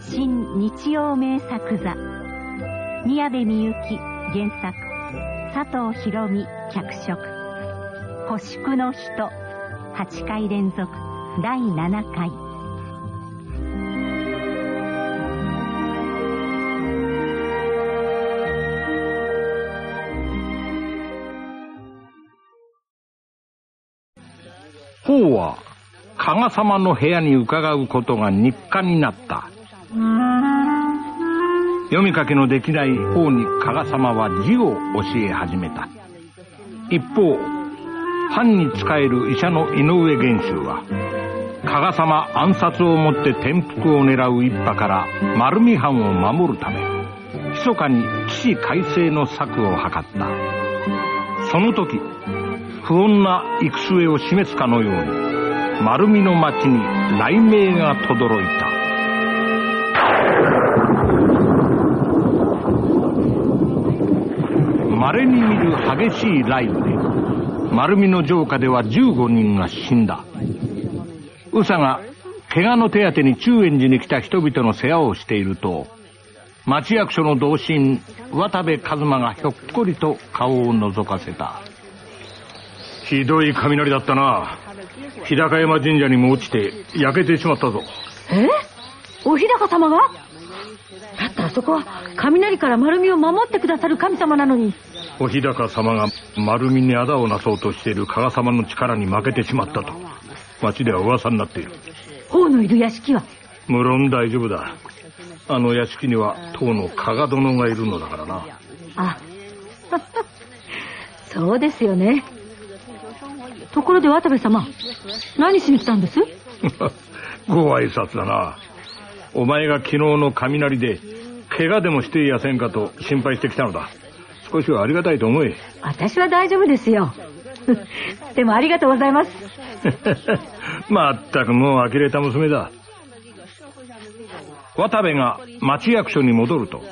新日曜名作座。宮部みゆき原作。佐藤博美脚色「古宿の人」8回連続。第7回。様の部屋に伺うことが日課になった。読み書きのできない王に加賀様は字を教え始めた。一方藩に仕える医者の井上玄州は加賀様暗殺をもって転覆を狙う一派から丸見藩を守るため密かに起死回生の策を図った。その時不穏な行く末を示すかのように丸見の町に雷鳴が轟いた。稀に見る激しい雷雨で丸見の城下では15人が死んだ。宇佐が怪我の手当てに中円寺に来た人々の世話をしていると町役所の同心渡部一馬がひょっこりと顔を覗かせた。ひどい雷だったな。日高山神社にも落ちて焼けてしまったぞ。え？お日高様が？だってあそこは雷から丸みを守ってくださる神様なのに。お日高様が丸みに仇をなそうとしている加賀様の力に負けてしまったと。町では噂になっている。王のいる屋敷は？無論大丈夫だ。あの屋敷には当の加賀殿がいるのだからな。あ そうですよねところで渡部様何しに来たんです？ご挨拶だな。お前が昨日の雷で怪我でもしていやせんかと心配してきたのだ。少しはありがたいと思え。私は大丈夫ですよ。でもありがとうございます。まったくもう呆れた娘だ。渡部が町役所に戻ると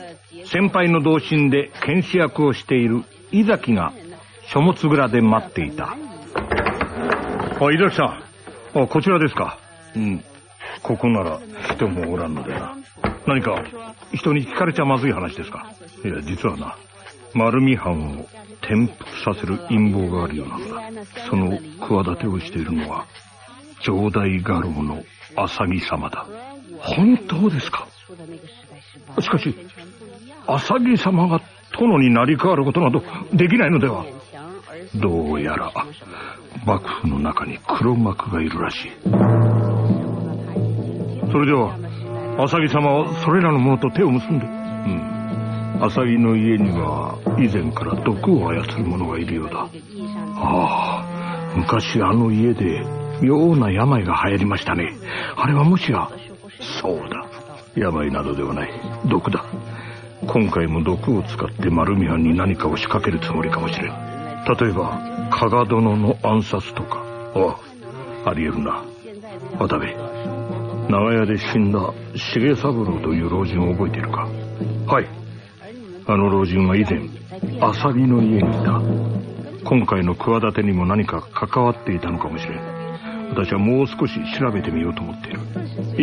先輩の同心で検視役をしている井崎が書物蔵で待っていたあ井崎さん。あこちらですか。うん。ここなら人もおらんのでな。何か人に聞かれちゃまずい話ですか。いや実はな丸見藩を転覆させる陰謀があるようなのだ。その企てをしているのは城代家老の浅木様だ。本当ですか。しかし浅木様が殿になり変わることなどできないのではどうやら幕府の中に黒幕がいるらしい。それでは浅木様はそれらの者と手を結んで。うん。浅木の家には以前から毒を操る者がいるようだ。ああ昔あの家で妙な病が流行りましたね。あれはもしやそうだ。病などではない。毒だ。今回も毒を使って丸見藩に何かを仕掛けるつもりかもしれん。例えば加賀殿の暗殺とか。ああありえるな。渡部長屋で死んだ重三郎という老人を覚えているか？はい。あの老人は以前浅木の家にいた。今回の企てにも何か関わっていたのかもしれん。私はもう少し調べてみようと思っている。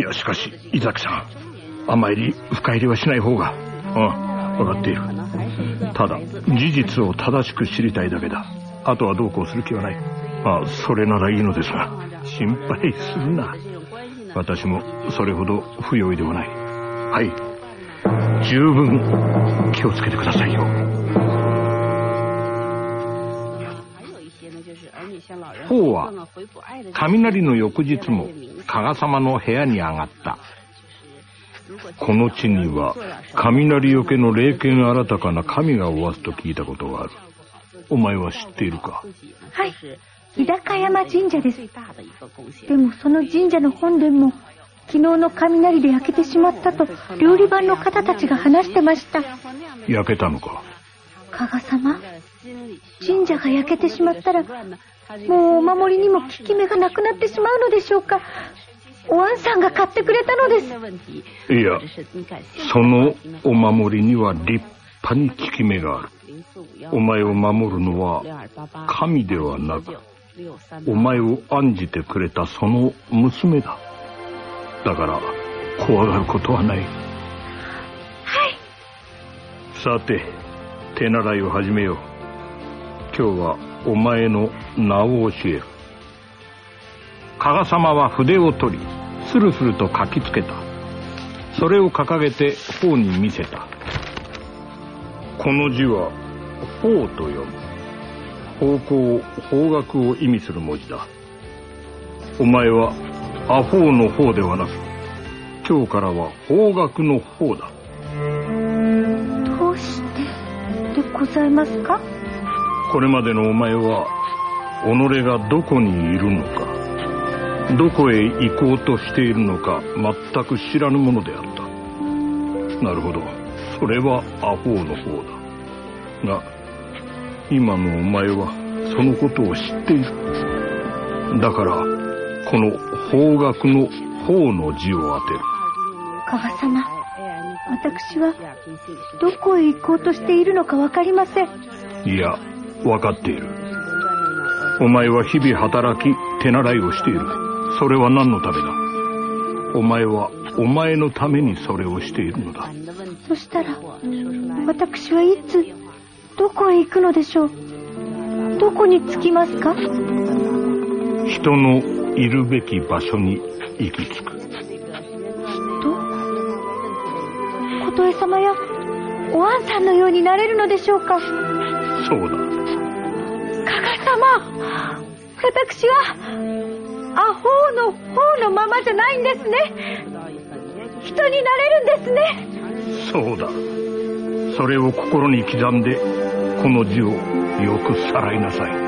いやしかし伊崎さんあまり深入りはしない方が。ああ分かっている。ただ事実を正しく知りたいだけだ。あとはどうこうする気はない。ああそれならいいのですが心配するな。私もそれほど不用意ではない。はい。十分気をつけてくださいよ。王は雷の翌日も加賀様の部屋に上がった。この地には雷よけの霊剣新たかな神がおわすと聞いたことがある。お前は知っているか？はい。日高山神社です。でもその神社の本殿も昨日の雷で焼けてしまったと料理番の方たちが話してました。焼けたのか？加賀様？神社が焼けてしまったらもうお守りにも効き目がなくなってしまうのでしょうか？おあんさんが買ってくれたのです。いやそのお守りには立派に効き目がある。お前を守るのは神ではなくお前を案じてくれたその娘だ。だから怖がることはない。はい。さて手習いを始めよう。今日はお前の名を教える。加賀様は筆を取りスルスルと書きつけた。それを掲げて方に見せた。この字は「法」と読む。方向方角を意味する文字だ。お前はアホーの方ではなく今日からは方角の方だ。どうしてでございますか？これまでのお前は己がどこにいるのかどこへ行こうとしているのか全く知らぬものであった。なるほど。それはアホーの方だ。が今のお前はそのことを知っている。だからこの方角の方の字を当てる。加賀様私はどこへ行こうとしているのか分かりません。いや分かっている。お前は日々働き手習いをしているそれは何のためだ？お前はお前のためにそれをしているのだ。そしたら私はいつどこへ行くのでしょう？どこに着きますか？人のいるべき場所に行き着く。と琴恵様やおあんさんのようになれるのでしょうか？そうだ。加賀様私はアホーの方のままじゃないんですね。人になれるんですね。そうだ。それを心に刻んでこの字をよくさらいなさい。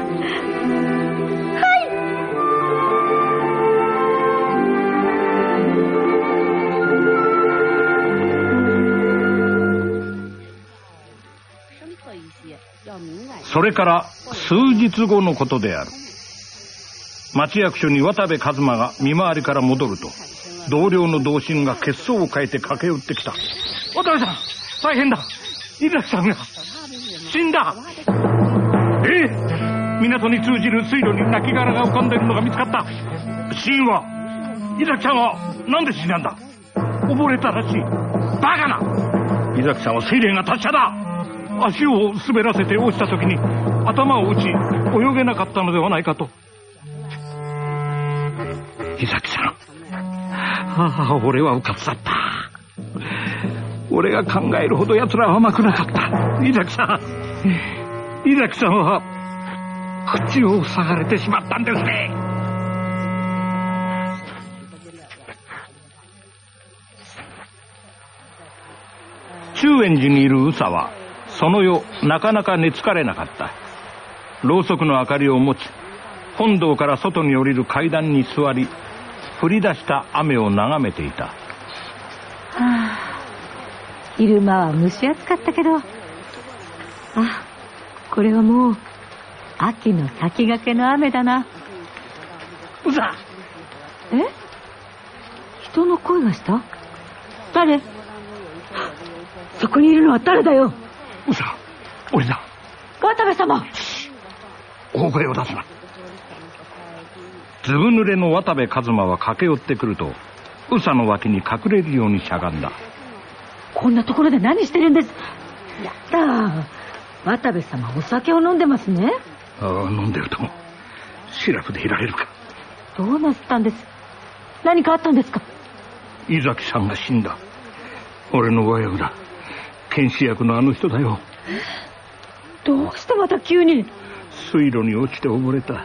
それから数日後のことである町役所に渡部一馬が見回りから戻ると同僚の同心が血相を変えて駆け寄ってきた。渡部さん大変だ。伊崎さんが死んだ。ええ。港に通じる水路に亡骸が浮かんでいるのが見つかった。死因は伊崎さんは何で死んだんだ。溺れたらしい。バカな。伊崎さんは水霊が達者だ。足を滑らせて落ちた時に頭を打ち泳げなかったのではないかと。伊崎さん。ああ俺はうかつだった。俺が考えるほど奴らは甘くなかった。伊崎さん。伊崎さんは口を塞がれてしまったんですね。中円寺にいる宇佐はその夜なかなか寝つかれなかった。ろうそくの明かりを持ち本堂から外に降りる階段に座り降り出した雨を眺めていた。はあ昼間は蒸し暑かったけど。あこれはもう秋の先駆けの雨だな。宇佐え？人の声がした？誰？そこにいるのは誰だよ？宇佐俺だ。渡部様！大声を出すなずぶ濡れの渡部一馬は駆け寄ってくると宇佐の脇に隠れるようにしゃがんだ。こんなところで何してるんです？やった渡部様お酒を飲んでますね。ああ飲んでると。もシラフでいられるか。どうなすったんです？何かあったんですか？伊崎さんが死んだ。俺の親子だ検視役のあの人だよ。どうしてまた急に？水路に落ちて溺れた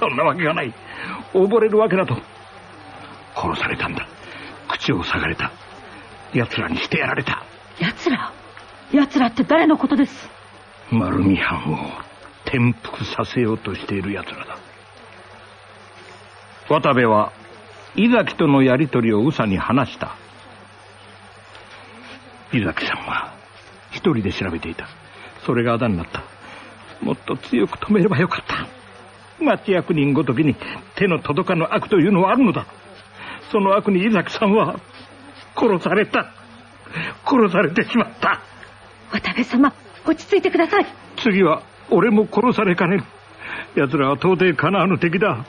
そんなわけがない。溺れるわけだと。殺されたんだ。口を塞がれた。奴らにしてやられた。奴ら？奴らって誰のことです？丸見藩を転覆させようとしている奴らだ。渡部は伊崎とのやりとりを宇佐に話した。伊崎さんは一人で調べていた。それがあだになった。もっと強く止めればよかった町役人ごときに手の届かぬ悪というのはあるのだ。その悪に伊崎さんは殺された。殺されてしまった。渡部様、落ち着いてください。次は俺も殺されかねる。奴らは到底かなわぬ敵だ。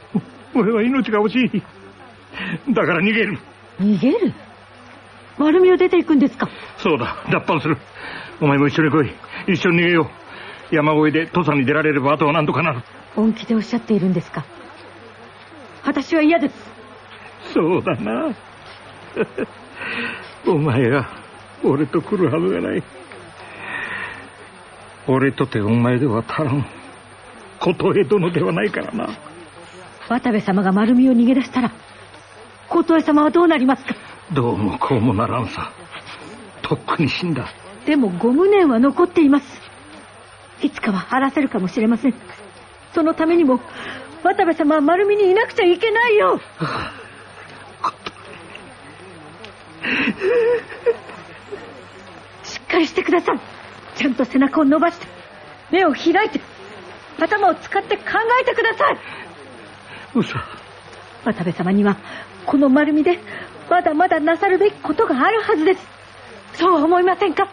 俺は命が欲しい。だから逃げる。逃げる？丸みを出ていくんですか？そうだ、脱藩する。お前も一緒に来い。一緒に逃げよう。山越えで土佐に出られればあとは何とかなる。本気でおっしゃっているんですか？私は嫌です。そうだな。お前が俺と来るはずがない。俺とてお前では足らん。琴江殿ではないからな。渡部様が丸みを逃げ出したら、琴江様はどうなりますか？どうもこうもならんさ。とっくに死んだ。でもご無念は残っています。いつかは晴らせるかもしれません。そのためにも、渡部様は丸見にいなくちゃいけないよ。しっかりしてください。ちゃんと背中を伸ばして、目を開いて、頭を使って考えてください。嘘。渡部様には、この丸みで、まだまだなさるべきことがあるはずです。そう思いませんか？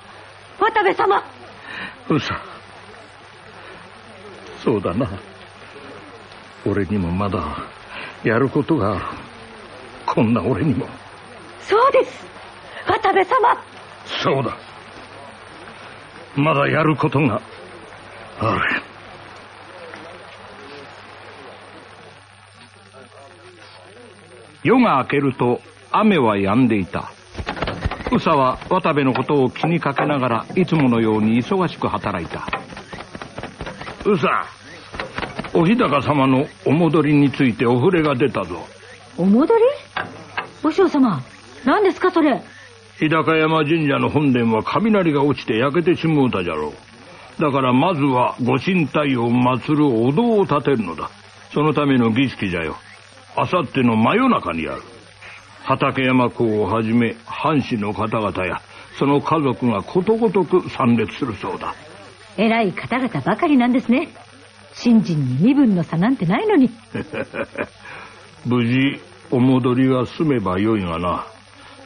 渡部様。嘘。そうだな。俺にもまだやることがある。こんな俺にも。そうです。渡部様。そうだ。まだやることがある。夜が明けると雨は止んでいた。宇佐は渡部のことを気にかけながらいつものように忙しく働いた。宇佐、お日高様のお戻りについてお触れが出たぞ。お戻り？和尚様、何ですかそれ？日高山神社の本殿は雷が落ちて焼けてしもうたじゃろう。だからまずはご神体を祀るお堂を建てるのだ。そのための儀式じゃよ。あさっての真夜中にある。畠山公をはじめ藩士の方々やその家族がことごとく参列するそうだ。偉い方々ばかりなんですね。信心に身分の差なんてないのに。無事、お戻りが済めばよいがな。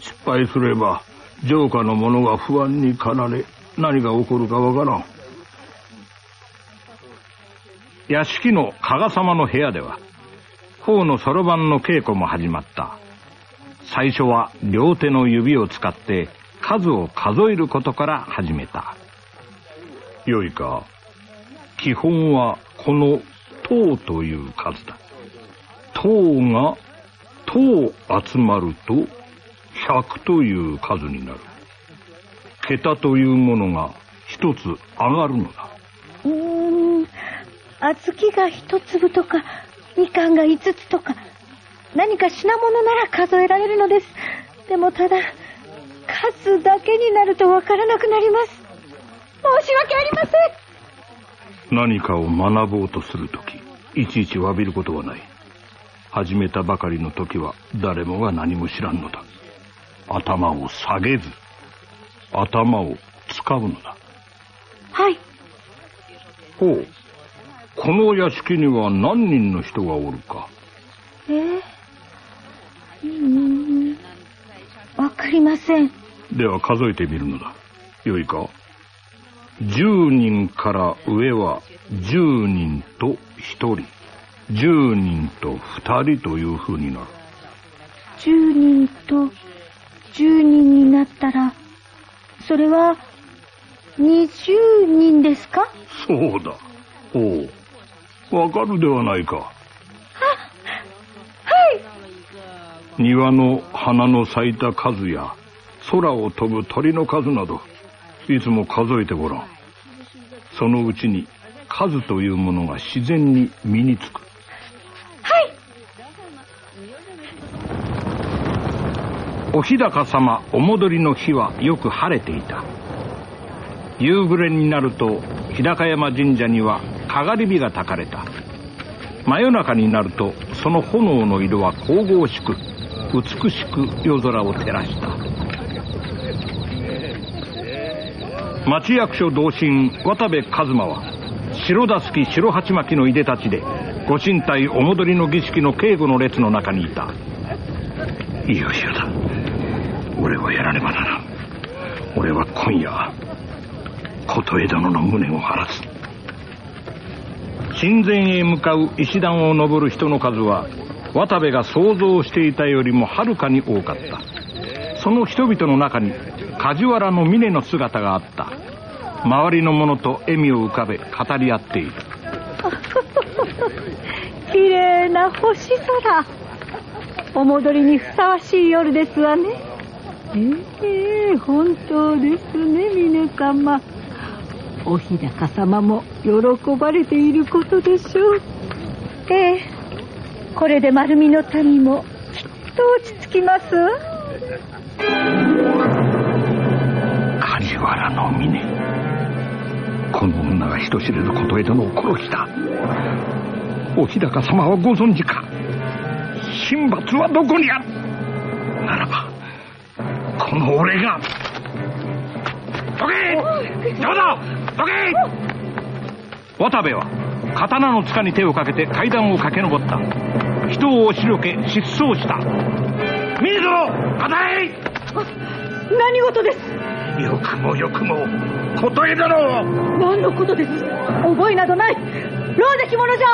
失敗すれば、城下の者が不安に駆られ、何が起こるかわからん。屋敷の加賀様の部屋では、方のそろばんの稽古も始まった。最初は両手の指を使って数を数えることから始めた。よいか、基本はこの塔という数だ。塔が塔集まると100という数になる。桁というものが一つ上がるのだ。うーん、小豆が一粒とか、みかんが五つとか、何か品物なら数えられるのです。でもただ、数だけになるとわからなくなります。申し訳ありません。何かを学ぼうとするとき、いちいち詫びることはない。始めたばかりの時は誰もが何も知らんのだ。頭を下げず、頭を使うのだ。はい。ほう。この屋敷には何人の人がおるか。えうん、わかりません。では数えてみるのだ。よいか10人から上は10人と1人。10人と2人という風になる。10人と10人になったら、それは20人ですか？そうだ。おう。わかるではないか。は、はい。庭の花の咲いた数や、空を飛ぶ鳥の数など、いつも数えてごらん。そのうちに数というものが自然に身につく。はい。お日高様お戻りの日はよく晴れていた。夕暮れになると日高山神社にはかがり火が焚かれた真夜中になるとその炎の色は神々しく美しく夜空を照らした町役所同心渡部一馬は白田月白鉢巻きのいでたちでご神体お戻りの儀式の警護の列の中にいた。いよいよだ。俺はやらねばならん。俺は今夜琴江殿の無念を晴らす。神前へ向かう石段を登る人の数は渡部が想像していたよりもはるかに多かった。その人々の中に梶原の峰の姿があった。周りの者と笑みを浮かべ語り合っている。綺麗な星空。お戻りにふさわしい夜ですわね。ええ本当ですね峰様。お日高様も喜ばれていることでしょう。ええこれで丸見の民もきっと落ち着きます梶原の峰。この女が人知れず琴江殿を殺した。お日高様はご存知か。神罰はどこにある？ならばこの俺が。どけどうだ？どけ渡部は刀の塚に手をかけて階段を駆け上った。人を押しのけ失踪した。水野当たれ何事です？よくもよくも琴江殿何のことです。覚えなどない。老石者じゃ。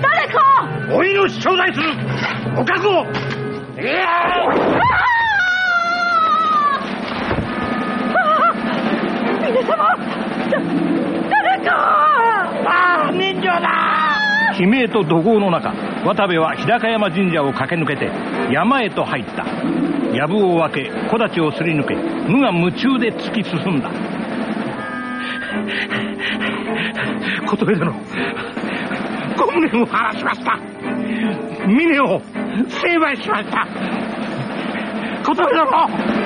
誰か。おいの頂戴する。お覚悟。いや皆様誰かああ人情だ悲鳴と怒号の中渡部は日高山神社を駆け抜けて山へと入った藪を分け木立をすり抜け無我夢中で突き進んだ。琴江殿ご無念を晴らしました。峰を成敗しました。琴江殿。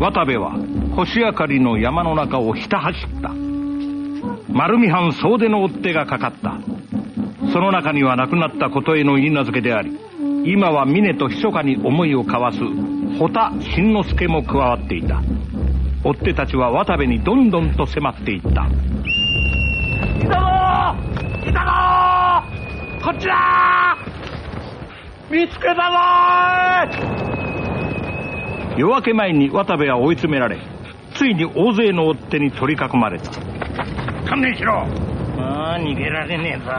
渡部は星明かりの山の中をひた走った。丸見藩総出の追っ手がかかった。その中には亡くなった琴江の言い名付けであり今は峰と密かに思いを交わす穂田新之助も加わっていた。追っ手たちは渡部にどんどんと迫っていった。いたぞいたぞこっちだ見つけたぞ夜明け前に渡部は追い詰められついに大勢の追っ手に取り囲まれた観念しろ。ああ逃げられねえぞ。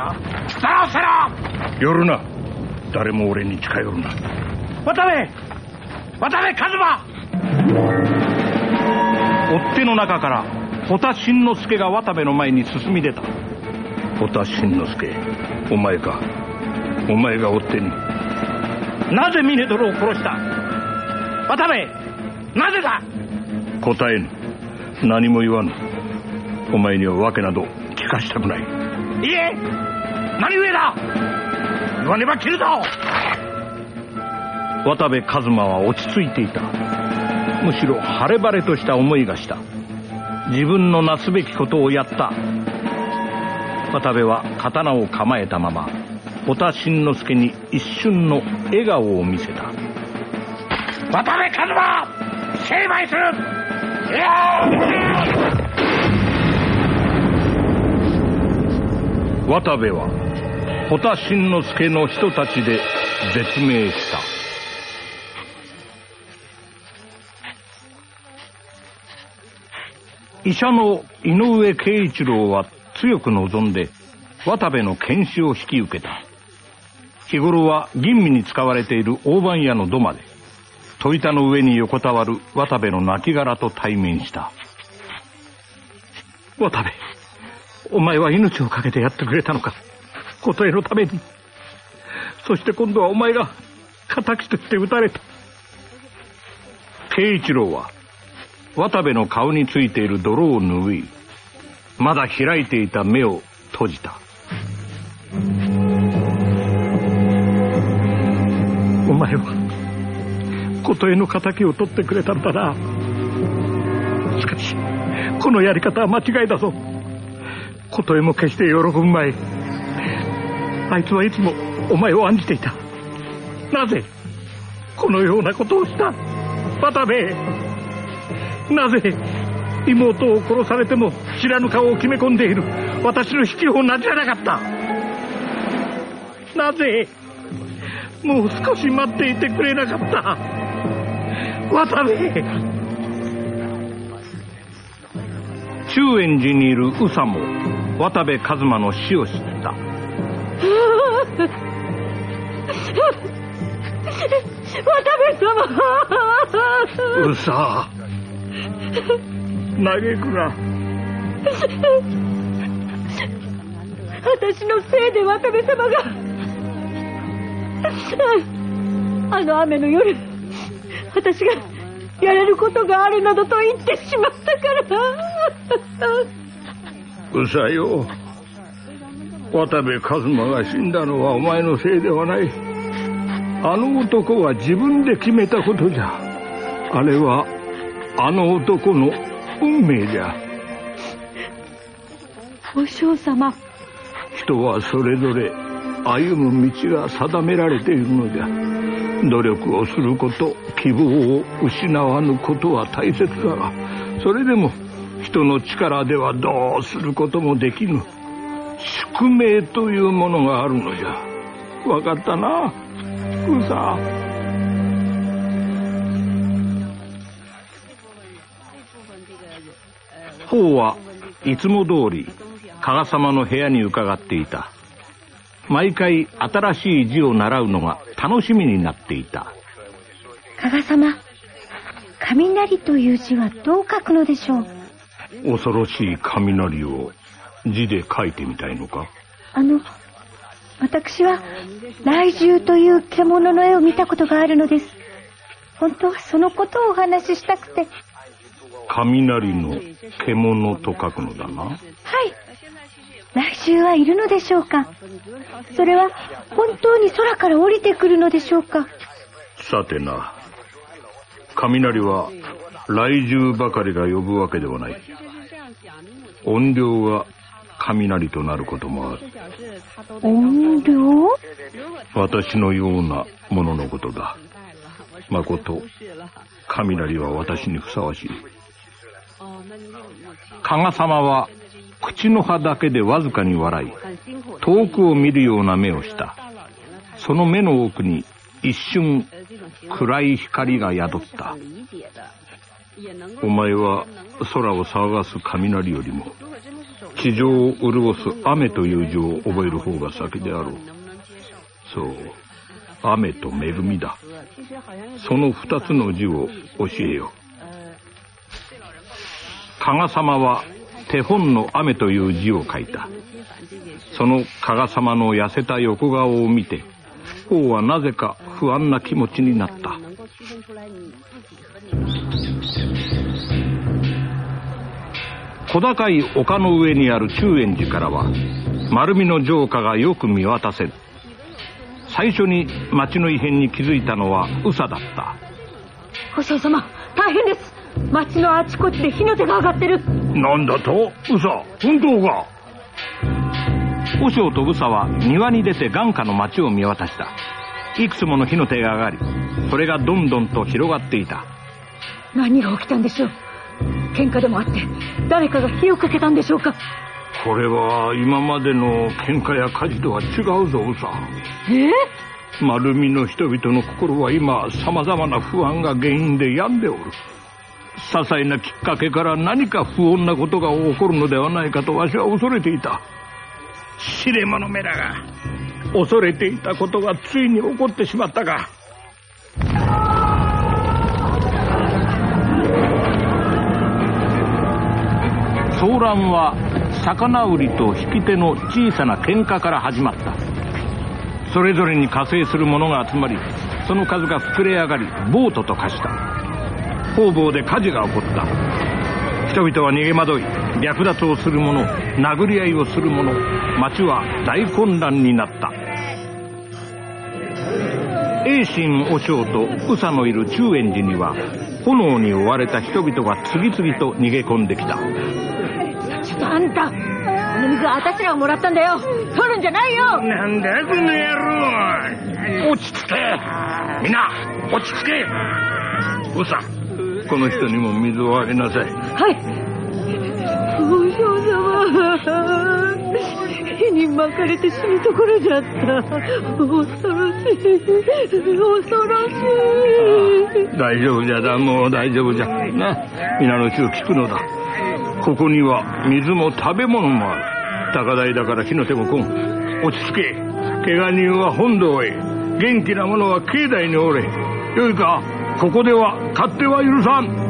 蓋をせろ寄るな。誰も俺に近寄るな。渡部。渡部一馬。追っ手の中から穂田新之助が渡部の前に進み出た。穂田新之助お前か。お前が追っ手になぜ峰殿を殺した？渡部。なぜだ？答えぬ何も言わぬお前には訳など聞かしたくない。いえ何故だ？言わねば切るぞ。渡部一馬は落ち着いていた。むしろ晴れ晴れとした思いがした。自分のなすべきことをやった。渡部は刀を構えたまま小田新之助に一瞬の笑顔を見せた。渡部一馬成敗する。いや渡部は穂田新之助の人たちで絶命した。医者の井上慶一郎は強く望んで渡部の検視を引き受けた。日頃は吟味に使われている大番屋の土間で戸板の上に横たわる渡部の亡骸と対面した。渡部。お前は命を懸けてやってくれたのか。琴江のために。そして今度はお前が敵として撃たれた。慶一郎は渡部の顔についている泥を拭いまだ開いていた目を閉じた。お前は琴江の敵を取ってくれたんだな。しかしこのやり方は間違いだぞ。琴江も決して喜ぶまい。あいつはいつもお前を案じていた。なぜこのようなことをした？渡部。なぜ妹を殺されても知らぬ顔を決め込んでいる？私の引きをなじゃなかった。なぜもう少し待っていてくれなかった？渡部。中円寺にいる宇佐も渡部一馬の死を知った。渡部様。宇佐嘆くな。私のせいで渡部様が。あの雨の夜私がやれることがあるなどと言ってしまったから。うさよ。渡部一馬が死んだのはお前のせいではない。あの男は自分で決めたことじゃ。あれはあの男の運命じゃ。お嬢様。人はそれぞれ歩む道が定められているのじゃ。努力をすること希望を失わぬことは大切だがそれでも人の力ではどうすることもできぬ。宿命というものがあるのじゃ。分かったな。ウサ王はいつも通り加賀様の部屋に伺っていた。毎回新しい字を習うのが楽しみになっていた。加賀様雷という字はどう書くのでしょう？恐ろしい雷を字で書いてみたいのか？あの私は雷獣という獣の絵を見たことがあるのです。本当はそのことをお話ししたくて。雷の獣と書くのだな。はい。来週はいるのでしょうか？それは本当に空から降りてくるのでしょうか？さてな雷は雷獣ばかりが呼ぶわけではない。音量が雷となることもある。音量私のようなもののことだ。まこと雷は私にふさわしい。加賀様は口の葉だけでわずかに笑い遠くを見るような目をした。その目の奥に一瞬暗い光が宿った。お前は空を騒がす雷よりも地上を潤す雨という字を覚える方が先であろう。そう雨と恵みだ。その二つの字を教えよ。う加賀様は手本の雨という字を書いた。その加賀様の痩せた横顔を見て王はなぜか不安な気持ちになった。小高い丘の上にある中円寺からは丸見の城下がよく見渡せる最初に町の異変に気づいたのは宇佐だった。お嬢様大変です。町のあちこちで火の手が上がってる。なんだと？宇佐本当か？和尚と宇佐は庭に出て眼下の町を見渡した。いくつもの火の手が上がりそれがどんどんと広がっていた。何が起きたんでしょう。喧嘩でもあって誰かが火をかけたんでしょうか。これは今までの喧嘩や火事とは違うぞ宇佐。え？丸見の人々の心は今様々な不安が原因で病んでおる。些細なきっかけから何か不穏なことが起こるのではないかとわしは恐れていた知れ者めらが恐れていたことがついに起こってしまったか騒乱は魚売りと引き手の小さな喧嘩から始まった。それぞれに加勢する者が集まりその数が膨れ上がりボートと化した。方々で火事が起こった。人々は逃げ惑い略奪をする者殴り合いをする者町は大混乱になった。栄心和尚と宇佐のいる中円寺には炎に追われた人々が次々と逃げ込んできた。ちょっとあんたこの水は私らがもらったんだよ。取るんじゃないよ。なんだこの野郎。落ち着け。みんな落ち着け。おさんこの人にも水をあげなさい。はい。王将様火に巻かれて死ぬところじゃった。恐ろしい。恐ろしい大丈夫じゃだもう大丈夫じゃ。な皆の衆聞くのだ。ここには水も食べ物もある。高台だから火の手も来ん。落ち着け。怪我人は本堂へ。元気な者は境内におれ。よいかここでは勝手は許さん。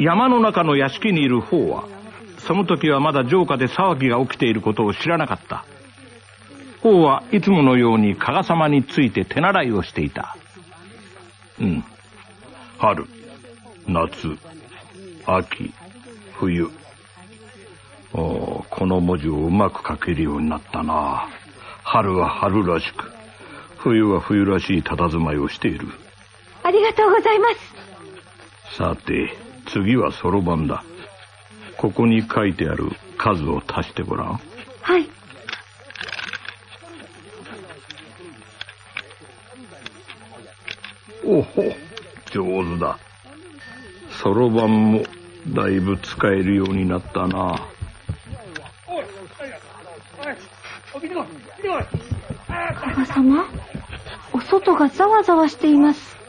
山の中の屋敷にいる方はその時はまだ城下で騒ぎが起きていることを知らなかった。王はいつものように加賀様について手習いをしていた。うん。春夏秋冬。おこの文字をうまく書けるようになったな。春は春らしく冬は冬らしい佇まいをしている。ありがとうございます。さて次はそろばんだ。ここに書いてある数を足してごらん。はい。おほ上手だ。そろばんもだいぶ使えるようになったな。加賀様？お外がざわざわしています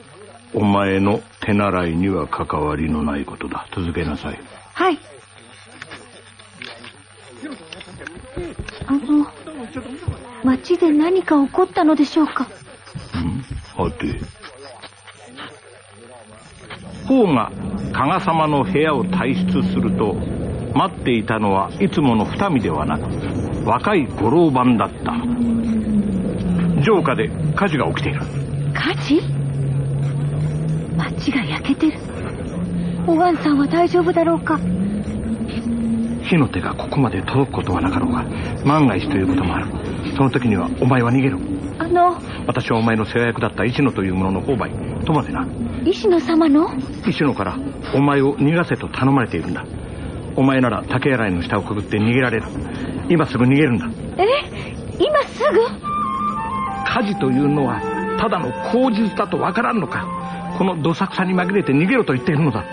お前の手習いには関わりのないことだ。続けなさい。はい。あの町で何か起こったのでしょうか？うん？はて。王が加賀様の部屋を退出すると待っていたのはいつもの二見ではなく若い五郎番だった。城下で火事が起きている。火事？町が焼けてる。おわんさんは大丈夫だろうか。火の手がここまで届くことはなかろうが万が一ということもある。その時にはお前は逃げろ。あの。私はお前の世話役だった石野という者の購買とまでな。石野様の？石野からお前を逃がせと頼まれているんだ。お前なら竹洗いの下をくぐって逃げられる。今すぐ逃げるんだ。え？今すぐ？火事というのはただの口実だとわからんのか。このどさくさに紛れて逃げろと言っているのだ。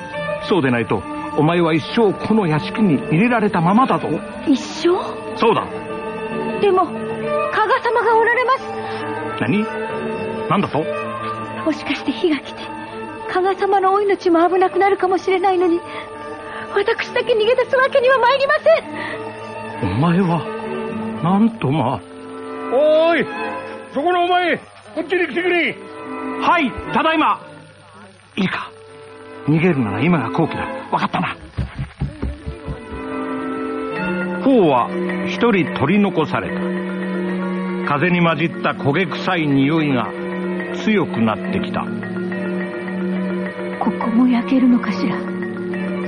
そうでないとお前は一生この屋敷に入れられたままだぞ。一生？そうだ。でも加賀様がおられます。何？何だと？もしかして火が来て加賀様のお命も危なくなるかもしれないのに私だけ逃げ出すわけには参りません。お前はなんとまあ。おーいそこのお前こっちに来てくれ。はいただいま。いいか。逃げるなら今が好機だ。分かったな。王は一人取り残された。風に混じった焦げ臭い匂いが強くなってきた。ここも焼けるのかしら。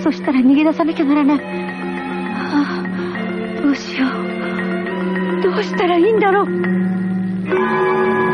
そしたら逃げ出さなきゃならない。ああどうしよう。どうしたらいいんだろう。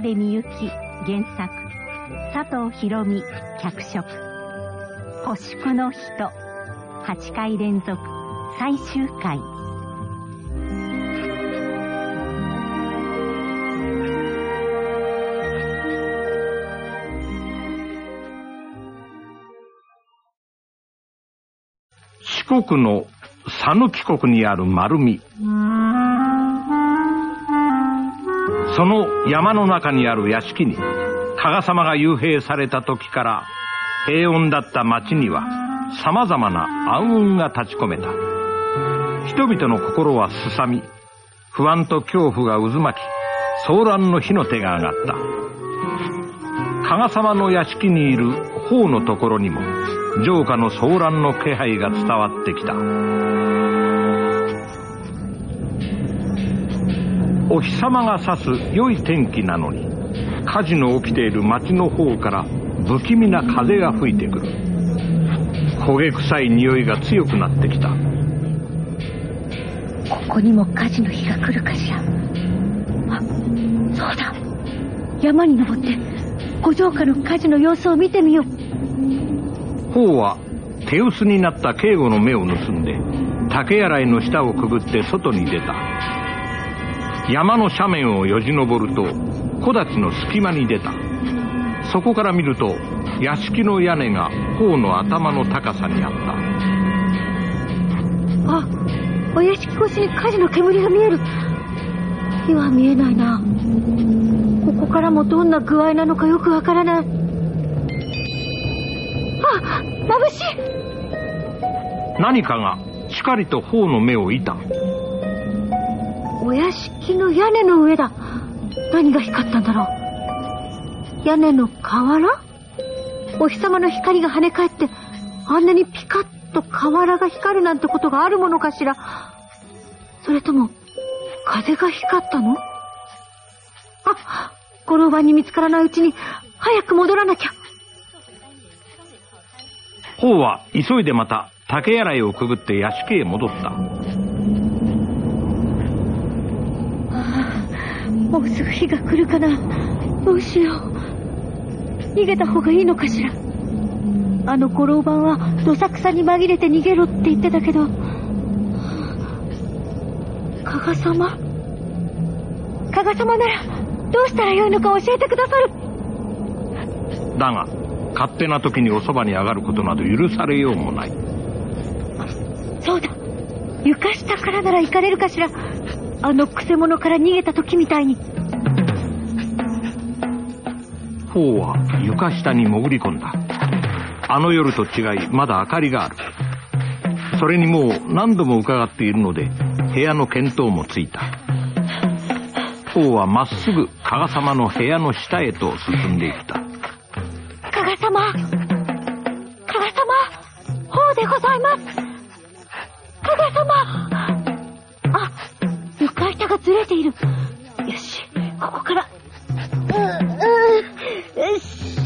部みゆき原作佐藤博美脚色。星宿の人。8回連続。最終回。四国の佐野帰国にある丸見。その山の中にある屋敷に加賀様が幽閉された時から平穏だった町には様々な暗雲が立ち込めた。人々の心はすさみ不安と恐怖が渦巻き騒乱の火の手が上がった。加賀様の屋敷にいる方のところにも城下の騒乱の気配が伝わってきた。お日様が差す良い天気なのに火事の起きている町の方から不気味な風が吹いてくる。焦げ臭い匂いが強くなってきた。ここにも火事の日が来るかしら？あそうだ。山に登って五条下の火事の様子を見てみよう。王は手薄になった警護の目を盗んで竹洗いの下をくぐって外に出た山の斜面をよじ登ると木立の隙間に出た。そこから見ると屋敷の屋根が頬の頭の高さにあった。あお屋敷越しに火事の煙が見える。火は見えないな。ここからもどんな具合なのかよくわからない。あ眩しい。何かがしかりと頬の目をいたお屋敷の屋根の上だ。何が光ったんだろう。屋根の瓦？お日様の光が跳ね返ってあんなにピカッと瓦が光るなんてことがあるものかしら。それとも風が光ったの？あ五郎番に見つからないうちに早く戻らなきゃ。王は急いでまた竹洗いをくぐって屋敷へ戻った。もうすぐ日が来るかな。どうしよう。逃げた方がいいのかしら。あの五郎番はどさくさに紛れて逃げろって言ってたけど。加賀様？加賀様ならどうしたらよいのか教えてくださる。だが勝手な時におそばに上がることなど許されようもない。そうだ。床下からなら行かれるかしらあのくせ者から逃げた時みたいに。王は床下に潜り込んだ。あの夜と違いまだ明かりがある。それにもう何度も伺っているので部屋の見当もついた。王はまっすぐ加賀様の部屋の下へと進んでいった。加賀様加賀様王でございます。加賀様ている。よしここから。うんうん。よし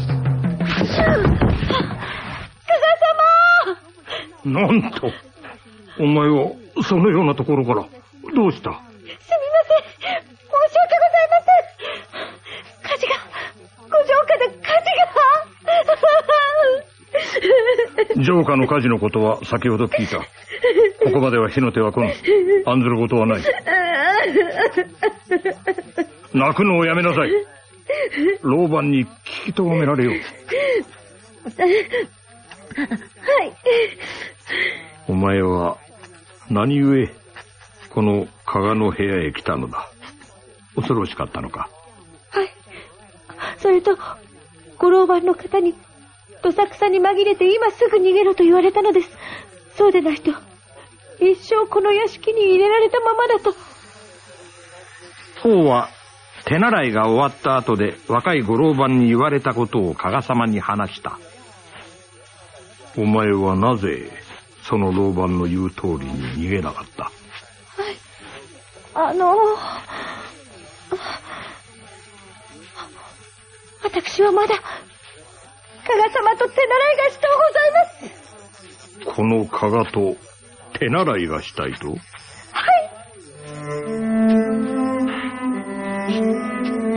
加賀様。なんと。お前はそのようなところから。どうした？すみません。申し訳ございません。火事が。五条下で火事が。城下の火事のことは先ほど聞いた。ここまでは火の手は来ぬ案ずることはない。泣くのをやめなさい。老番に聞きとめられよう。はいお前は何故この加賀の部屋へ来たのだ？恐ろしかったのか？はい。それとご老番の方にどさくさに紛れて今すぐ逃げろと言われたのです。そうでないと。一生この屋敷に入れられたままだと。王は手習いが終わった後で若いご老番に言われたことを加賀様に話した。お前はなぜその老番の言う通りに逃げなかった？はい。あの私はまだ加賀様と手習いがしてございます。この加賀と手習いがしたいと？はい。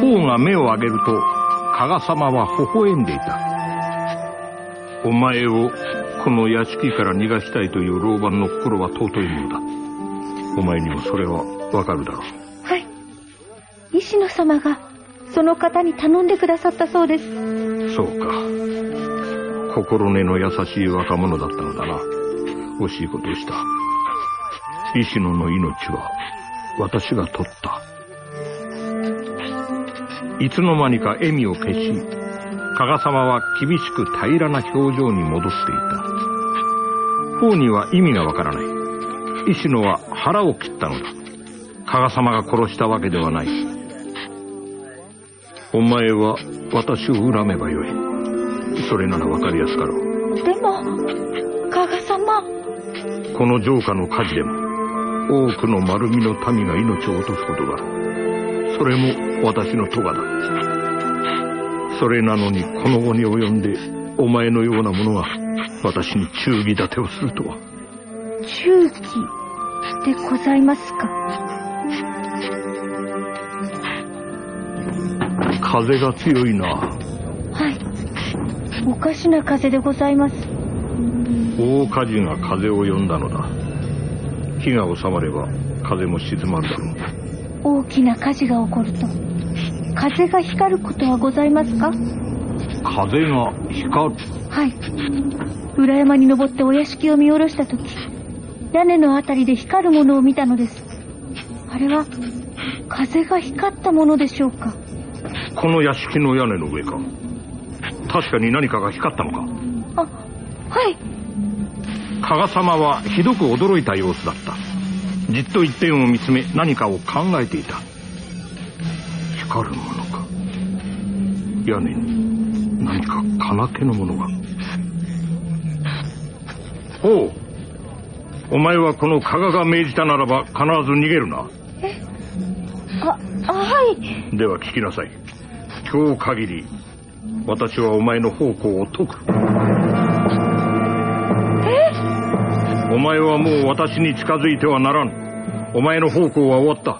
王が目を上げると加賀様は微笑んでいた。お前をこの屋敷から逃がしたいという老番の心は尊いものだ。お前にもそれはわかるだろう。はい。石野様がその方に頼んでくださったそうです。そうか。心根の優しい若者だったのだな惜しいことをした。石野の命は私が取った。いつの間にか笑みを消し加賀様は厳しく平らな表情に戻っていた。王には意味がわからない。石野は腹を切ったのだ。加賀様が殺したわけではない。お前は私を恨めばよい。それならわかりやすかろう。でもこの城下の火事でも多くの丸みの民が命を落とすことがそれも私の咎だ。それなのにこの後に及んでお前のような者が私に忠義立てをするとは。忠義でございますか？風が強いな。はい。おかしな風でございます大火事が風を呼んだのだ。火が収まれば風も静まるだろう。大きな火事が起こると風が光ることはございますか？風が光る。はい。裏山に登ってお屋敷を見下ろした時屋根のあたりで光るものを見たのです。あれは風が光ったものでしょうか？この屋敷の屋根の上か。確かに何かが光ったのか。あはい。加賀様はひどく驚いた様子だった。じっと一点を見つめ何かを考えていた。光るものか。屋根に何か金気のものが。ほう。お前はこの加賀が命じたならば必ず逃げるな。え？ああはい。では聞きなさい。今日限り私はお前の方向を解くお前はもう私に近づいてはならん。お前の方向は終わった。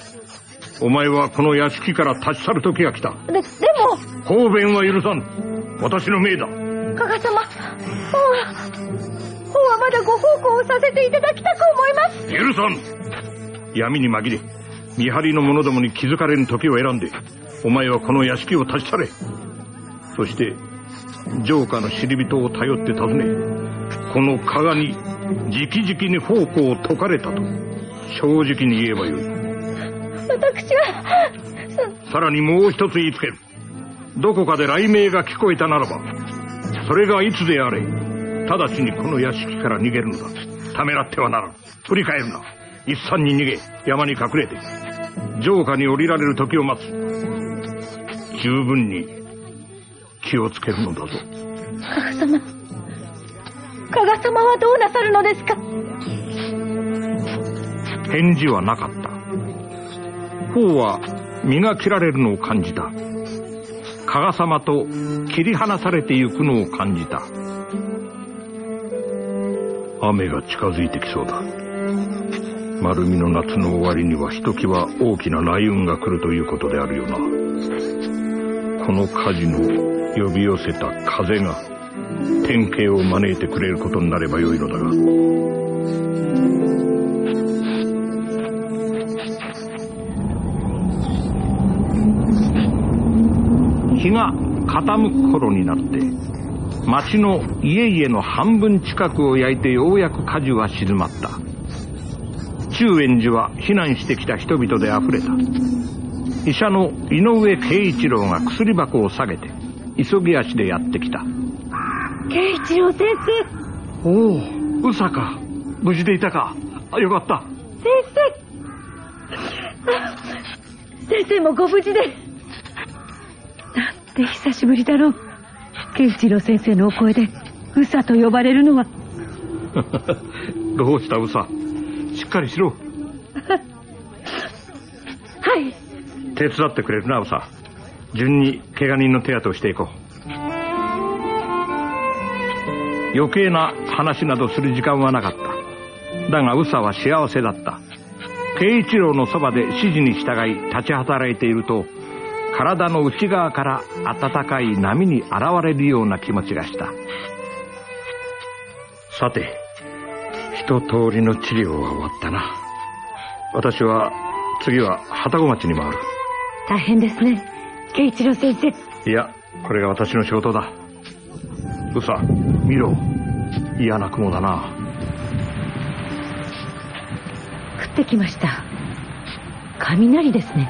お前はこの屋敷から立ち去る時が来た。ででも。方便は許さん。私の命だ。加賀様。王は王はまだご奉公をさせていただきたく思います。許さん。闇に紛れ見張りの者どもに気づかれぬ時を選んでお前はこの屋敷を立ち去れ。そして城下の知り人を頼って訪ねこの加賀に直々に奉公を解かれたと正直に言えばよい。私はさらにもう一つ言いつける。どこかで雷鳴が聞こえたならばそれがいつであれ直ちにこの屋敷から逃げるのだためらってはならん。振り返るな。一山に逃げ山に隠れて。城下に降りられる時を待つ。十分に気をつけるのだぞ。加賀様加賀様はどうなさるのですか？返事はなかった。王は身が切られるのを感じた。加賀様と切り離されてゆくのを感じた。雨が近づいてきそうだ。丸みの夏の終わりにはひときわ大きな雷雲が来るということであるよな。この火事の呼び寄せた風が典型を招いてくれることになればよいのだが。日が傾く頃になって町の家々の半分近くを焼いてようやく火事は静まった。中円寺は避難してきた人々であふれた。医者の井上慶一郎が薬箱を下げて急ぎ足でやってきた。慶一郎先生。おお宇佐か。無事でいたか。あよかった。先生。先生もご無事で。なんて久しぶりだろ。う慶一郎先生のお声で宇佐と呼ばれるのは。どうした宇佐？しっかりしろ。はい。手伝ってくれるな宇佐。順に怪我人の手当てをしていこう余計な話などする時間はなかった。だが宇佐は幸せだった。慶一郎のそばで指示に従い立ち働いていると体の内側から暖かい波に現れるような気持ちがした。さて一通りの治療は終わったな。私は次は旅籠町に回る。大変ですね。慶一郎先生。いやこれが私の仕事だ。宇佐見ろ嫌な雲だな。降ってきました。雷ですね。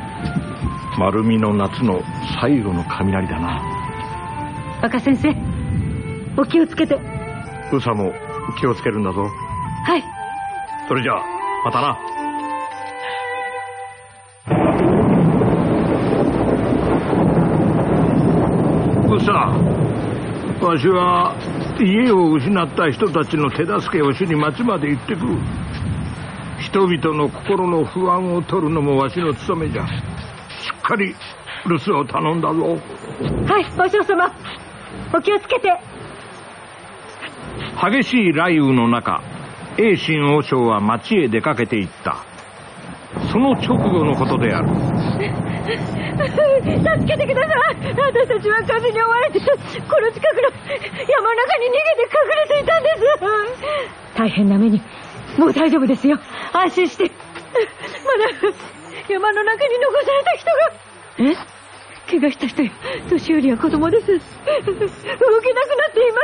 丸みの夏の最後の雷だな。若先生お気をつけて。宇佐も気をつけるんだぞ。はい。それじゃあまたな。宇佐わしは家を失った人たちの手助けをしに町まで行ってくる。人々の心の不安を取るのもわしの務めじゃ。しっかり留守を頼んだぞ。はい和尚様。お気をつけて。激しい雷雨の中栄心王将は町へ出かけていった。その直後のことである助けてください私たちは風に追われてこの近くの山の中に逃げて隠れていたんです大変な目にもう大丈夫ですよ安心してまだ山の中に残された人がえ怪我した人や年寄りや子供です動けなくなっていま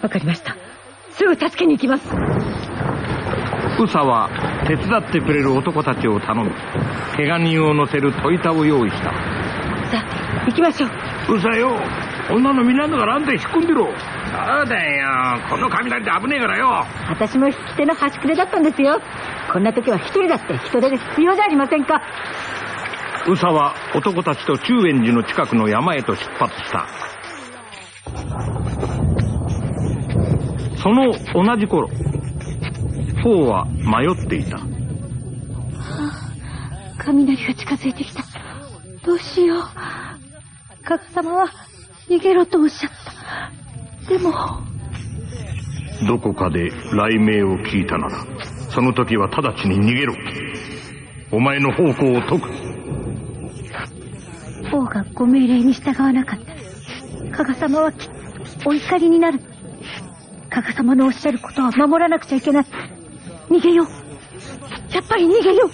すわかりましたすぐ助けに行きます。宇佐は手伝ってくれる男たちを頼み怪我人を乗せる戸板を用意した。さあ行きましょう。宇佐よ。女の皆んだからあんた引っ込んでろそうだよ。この雷で危ねえからよ。私も引き手の端くれだったんですよ。こんな時は一人だって人手で必要じゃありませんか。宇佐は男たちと中円寺の近くの山へと出発した。その同じ頃フォーは迷っていた。雷が近づいてきた。どうしよう。加賀様は逃げろとおっしゃった。でも。どこかで雷鳴を聞いたならその時は直ちに逃げろ。お前の方向を解く。王がご命令に従わなかった。加賀様はきっとお怒りになる。加賀様のおっしゃることは守らなくちゃいけない逃げよう。やっぱり逃げよう。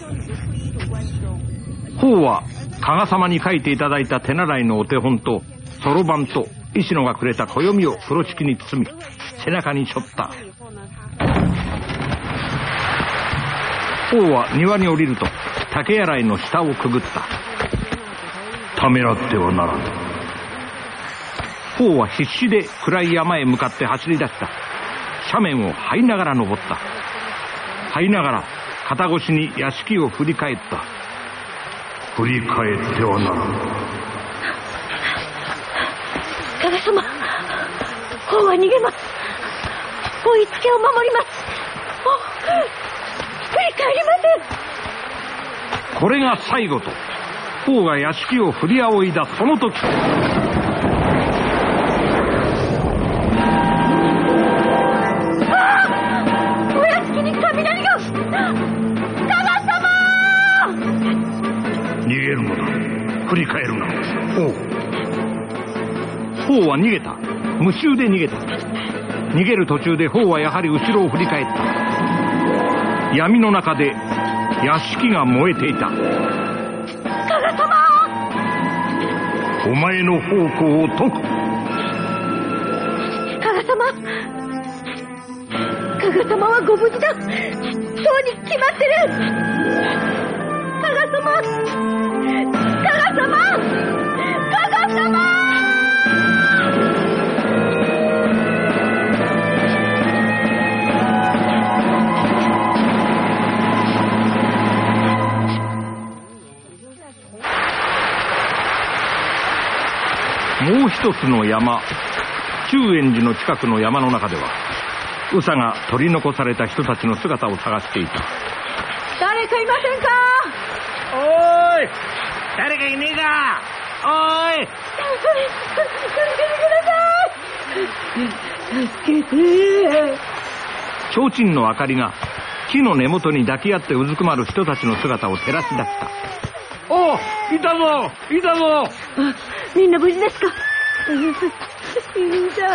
フォーは加賀様に書いていただいた手習いのお手本とそろばんと石野がくれた暦を風呂敷に包み背中に背負った。フォーは庭に降りると竹矢来の下をくぐった。ためらってはならぬ。フォーは必死で暗い山へ向かって走り出した。斜面を這いながら登った。這いながら肩越しに屋敷を振り返った。振り返ってはならぬ加賀様王は逃げます。追いつけを守ります。お振り返りません。これが最後とフォーが屋敷を振り仰いだその時振り返るな。おう。は逃げた。夢中で逃げた。逃げる途中でフォーはやはり後ろを振り返った。闇の中で屋敷が燃えていた。加賀様。お前の方向を解く。加賀様。加賀様はご無事だ。そうに決まってる。加賀様もう一つの山中円寺の近くの山の中では宇佐が取り残された人たちの姿を探していた。誰かいませんか？おーい誰かいねえか。おーい。助けて。ください助けて提灯の明かりが木の根元に抱き合ってうずくまる人たちの姿を照らし出した。おおいたぞ。いたぞ。あみんな無事ですか？痛い痛い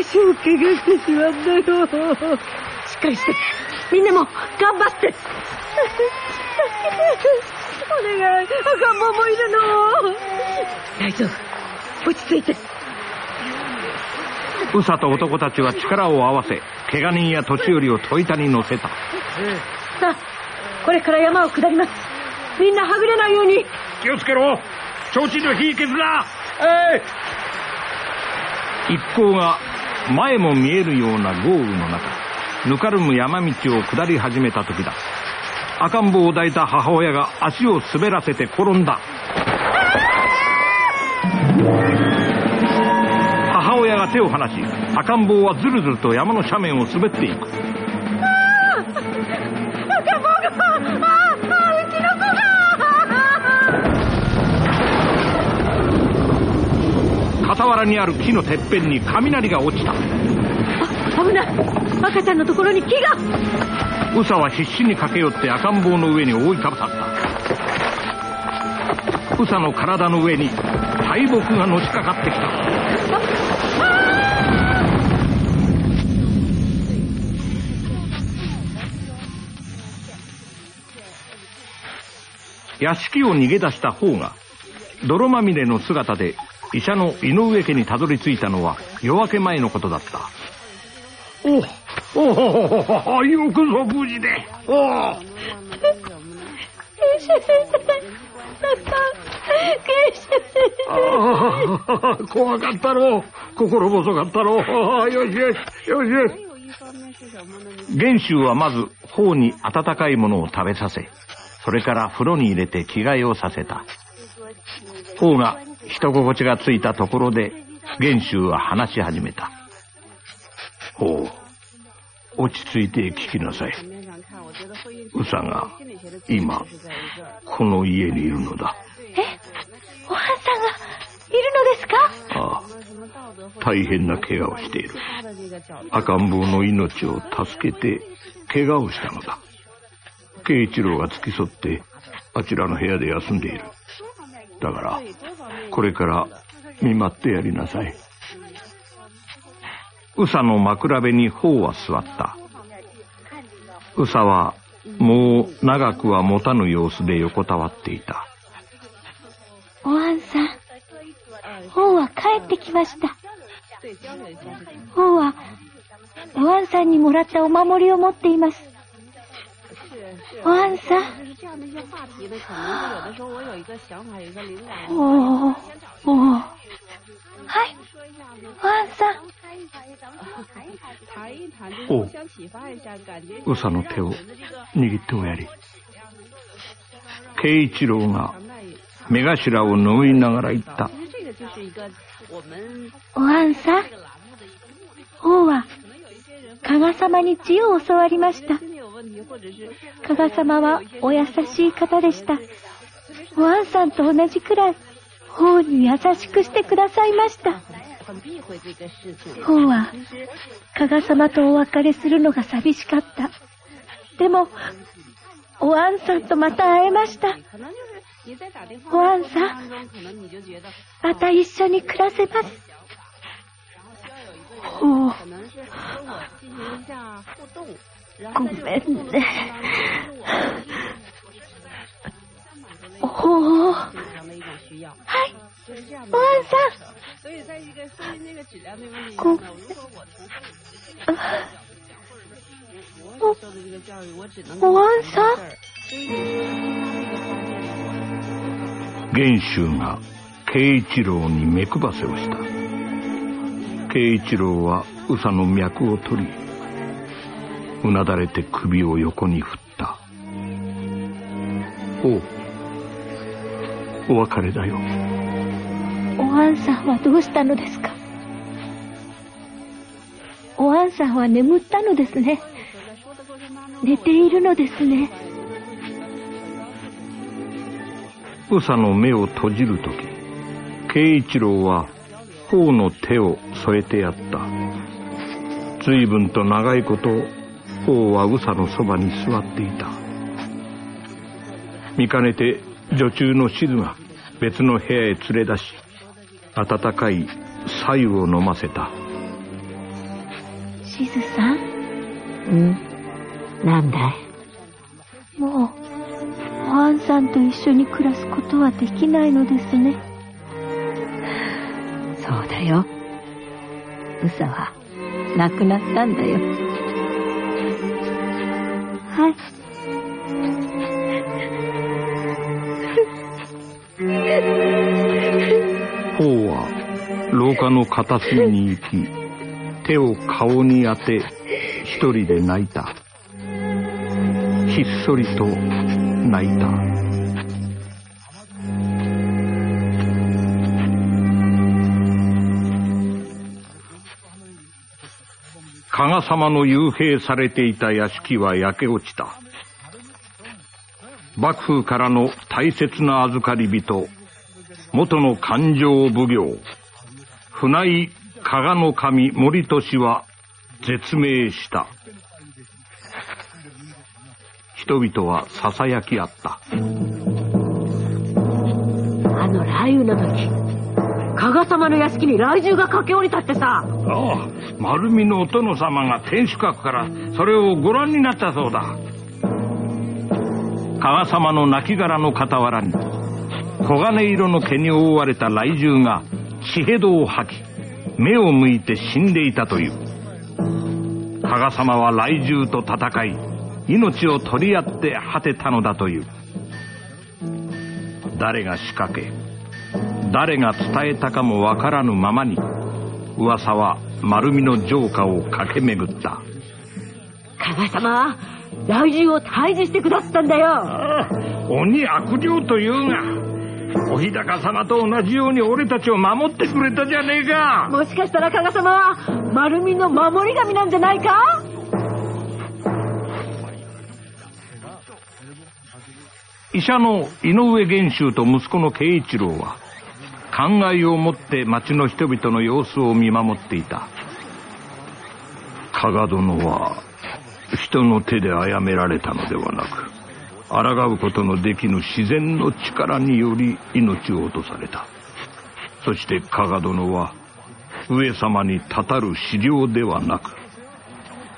足を怪我してしまったよ。しっかりしてみんなも頑張ってお願い。赤ん坊もいるの。大丈夫。落ち着いて。宇佐と男たちは力を合わせ怪我人や年寄りを戸板に乗せた。さあこれから山を下ります。みんなはぐれないように。気をつけろ。提灯の火消すなえい。一行が前も見えるような豪雨の中ぬかるむ山道を下り始めた時だ赤ん坊を抱いた母親が足を滑らせて転んだ。母親が手を離し赤ん坊はずるずると山の斜面を滑っていく。赤ん坊がうちの子が傍らにある木のてっぺんに雷が落ちた。ない赤ちゃんのところに木が宇佐は必死に駆け寄って赤ん坊の上に覆いかぶさった。宇佐の体の上に大木がのしかかってきた。屋敷を逃げ出した方が泥まみれの姿で医者の井上家にたどり着いたのは夜明け前のことだった。おおおよくぞ無事でおお怖かったろう心細かったろうよしよしよしよし玄州はまず頬に温かいものを食べさせそれから風呂に入れて着替えをさせた王が人心地がついたところで玄州は話し始めたおう。落ち着いて聞きなさい。宇佐が今この家にいるのだ。え？おはんさんがいるのですか？ああ。大変な怪我をしている。赤ん坊の命を助けて怪我をしたのだ。慶一郎が付き添ってあちらの部屋で休んでいる。だからこれから見舞ってやりなさい宇佐の枕辺に頬は座った。宇佐はもう長くは持たぬ様子で横たわっていた。おあんさん頬は帰ってきました。頬はおあんさんにもらったお守りを持っています。おあんさんおおおはいおあんさんおう宇佐の手を握っておやり慶一郎が目頭を拭いながら言ったおあんさん王は加賀様に知恵を教わりました加賀様はお優しい方でした。おあんさんと同じくらい王に優しくしてくださいました。王は加賀様とお別れするのが寂しかった。でもおあんさんとまた会えました。おあんさんまた一緒に暮らせます。ほう。ごめんね。ほうはいおあん。さん。ごお、おあん。さん。玄州が慶一郎に目配せをした慶一郎は宇佐の脈を取りうなだれて首を横に振った。おうお別れだよ。おあんさんはどうしたのですか？おあんさんは眠ったのですね。寝ているのですね。宇佐の目を閉じるとき慶一郎は頬の手を添えてやった。随分と長いこと頬は宇佐のそばに座っていた。見かねて女中の静が別の部屋へ連れ出し温かい白湯を飲ませた。静さん？うん。なんだい？もうおあんさんと一緒に暮らすことはできないのですね。そうだよ。宇佐は亡くなったんだよはい。頬は廊下の片隅に行き手を顔に当て一人で泣いた。ひっそりと泣いた。加賀様の幽閉されていた屋敷は焼け落ちた幕府からの大切な預かり人元の勘定奉行船井加賀の神森俊は絶命した。人々は囁き合った。あの雷雨の時、加賀様の屋敷に雷獣が駆け下りたってさ。ああ、丸見のお殿様が天守閣からそれをご覧になったそうだ。加賀様の亡骸の傍らに、黄金色の毛に覆われた雷獣が血へどを吐き、目を向いて死んでいたという。加賀様は雷獣と戦い、命を取り合って果てたのだという。誰が仕掛け、誰が伝えたかもわからぬままに、噂は丸みの城下を駆け巡った。加賀様は、雷獣を退治してくださったんだよ。ああ鬼悪霊というが、お日高様と同じように俺たちを守ってくれたじゃねえかもしかしたら加賀様は丸みの守り神なんじゃないか？医者の井上玄州と息子の慶一郎は考えを持って町の人々の様子を見守っていた加賀殿は人の手で殺められたのではなく抗うことのできぬ自然の力により命を落とされた。そして加賀殿は上様にたたる資料ではなく、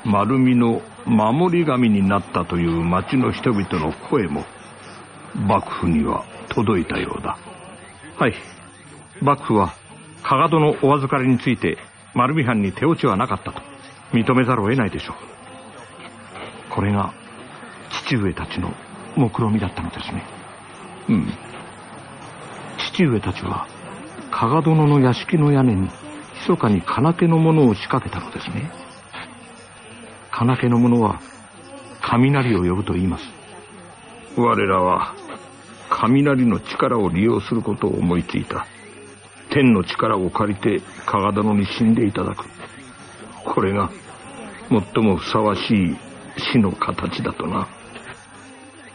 丸みの守り神になったという町の人々の声も幕府には届いたようだ。はい。幕府は加賀殿お預かりについて丸見藩に手落ちはなかったと認めざるを得ないでしょう。これが父上たちの目論見だったのですね。うん。父上たちは、加賀殿の屋敷の屋根に、密かに金気のものを仕掛けたのですね。金気のものは、雷を呼ぶと言います。我らは、雷の力を利用することを思いついた。天の力を借りて、加賀殿に死んでいただく。これが、最もふさわしい死の形だとな。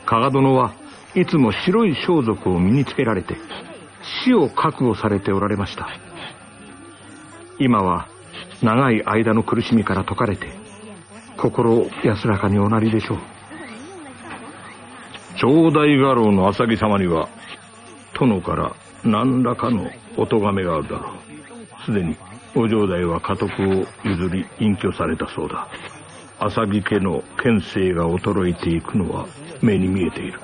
加賀殿はいつも白い装束を身につけられて死を覚悟されておられました今は長い間の苦しみから解かれて心安らかにおなりでしょう長大画廊の浅木様には殿から何らかのお咎めがあるだろう。すでにお嬢代は家督を譲り隠居されたそうだ。浅木家の県勢が衰えていくのは目に見えている。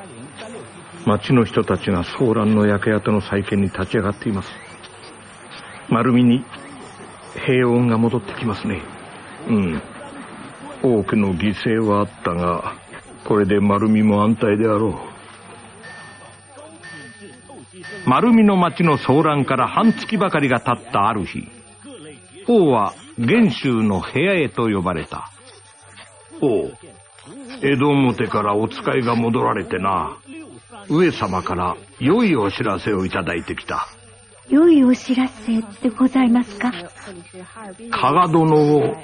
町の人たちが騒乱の焼け跡の再建に立ち上がっています。丸みに平穏が戻ってきますね。うん。多くの犠牲はあったがこれで丸みも安泰であろう。丸みの町の騒乱から半月ばかりが経ったある日王は玄州の部屋へと呼ばれたおう。江戸表からお使いが戻られてな。上様から良いお知らせをいただいてきた。良いお知らせでございますか？加賀殿を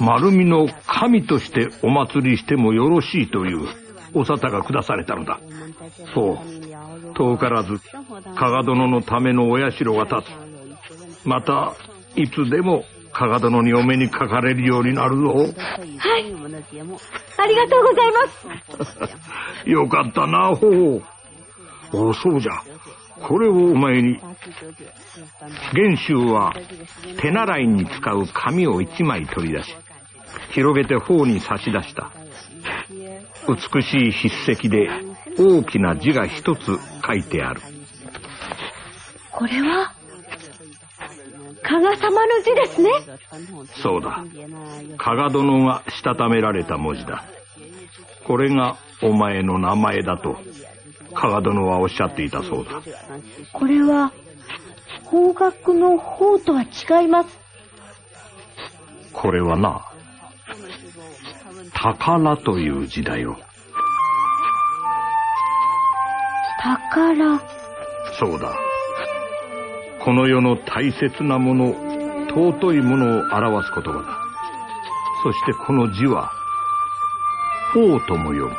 丸みの神としてお祭りしてもよろしいというお沙汰が下されたのだ。そう。遠からず加賀殿のためのお社が立つ。また、いつでも加賀殿にお目にかかれるようになるぞ。はい。ありがとうございます。よかったな、ほう。おそうじゃ。これをお前に。玄州は手習いに使う紙を一枚取り出し、広げて頬に差し出した。美しい筆跡で大きな字が一つ書いてある。これは加賀様の字ですね。そうだ。加賀殿がしたためられた文字だ。これがお前の名前だと、加賀殿はおっしゃっていたそうだ。これは、方角の方とは違います。これはな、宝という字だよ。宝そうだ。この世の大切なもの、尊いものを表す言葉だ。そしてこの字は、王とも読む。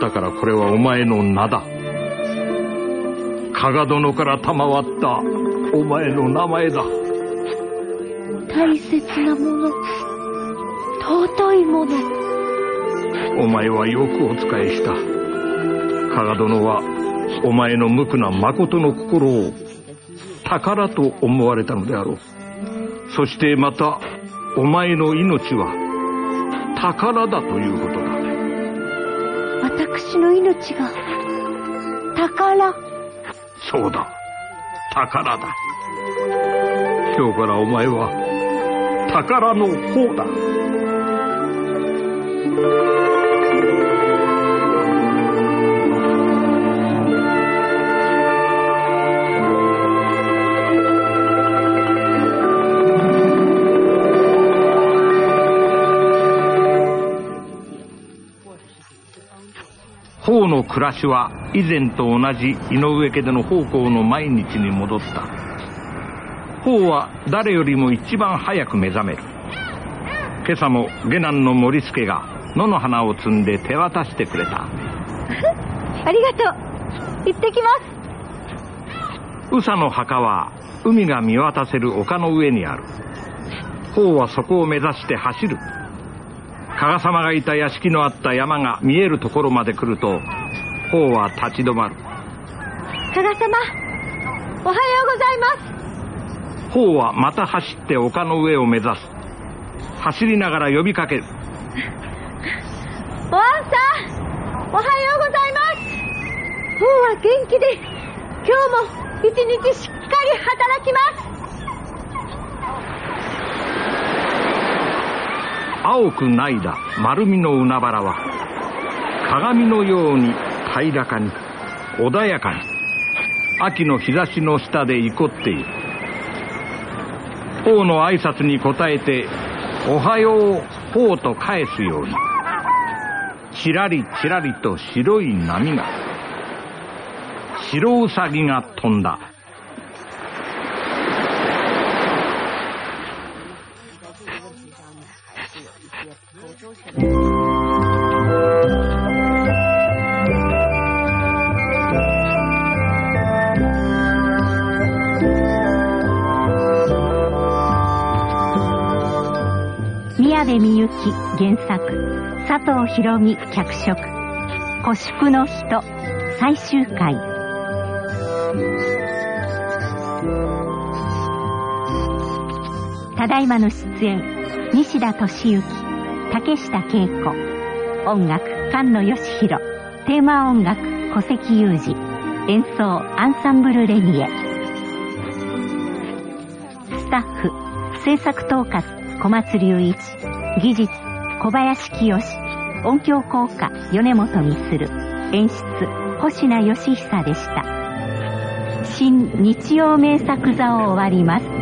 だからこれはお前の名だ。加賀殿から賜ったお前の名前だ。大切なもの、尊いもの。お前はよくお仕えした。加賀殿は、お前の無垢な誠の心を宝と思われたのであろう。そしてまた、お前の命は宝だということだ。私の命が宝。そうだ。宝だ。今日からお前は宝の方だ。方の暮らしは以前と同じ井上家での奉公の毎日に戻った。方は誰よりも一番早く目覚める。今朝も下男の森助が野の花を摘んで手渡してくれた。ありがとう。行ってきます。宇佐の墓は海が見渡せる丘の上にある。方はそこを目指して走る。加賀様がいた屋敷のあった山が見えるところまで来ると王は立ち止まる。加賀様おはようございます。王はまた走って丘の上を目指す。走りながら呼びかけるおわんさんおはようございます王は元気で今日も一日しっかり働きます。青くないだ丸みの海原は鏡のように平らかに穏やかに秋の日差しの下でいこっている。王の挨拶に応えて「おはよう王」と返すように。ちらりちらりと白い波が。白ウサギが飛んだ。宮部みゆき原作佐藤博美脚色「古宿の人」最終回。ただいまの出演。西田敏行。竹下恵子。音楽。菅野義弘。テーマ音楽。小関裕二。演奏。アンサンブルレニエ。スタッフ。制作統括。小松隆一。技術。小林清音響効果米本光演出星名義久でした。新日曜名作座を終わります。